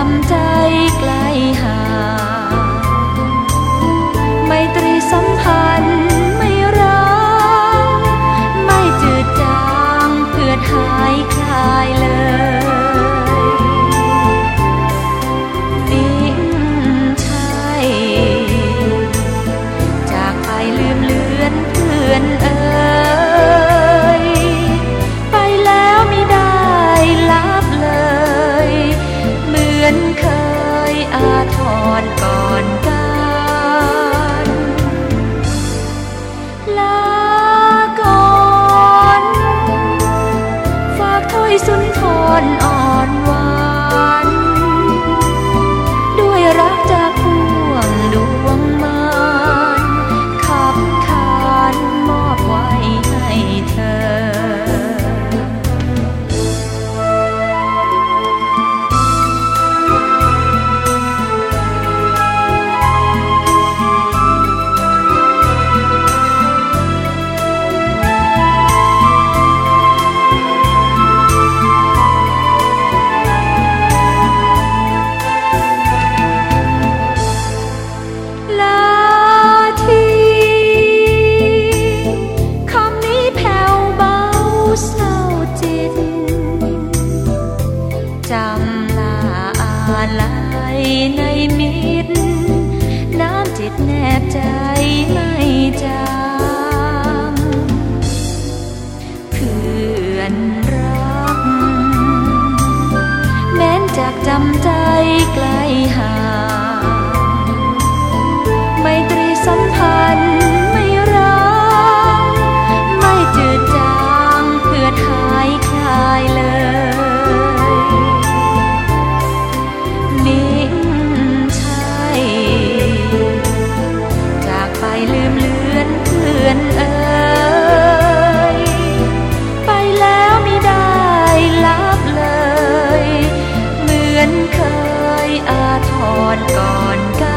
sometimes อนอ่อนหวานำลาอาลัยในมิตร น้ำจิตแนบใจ เคยอาทรก่อนกัน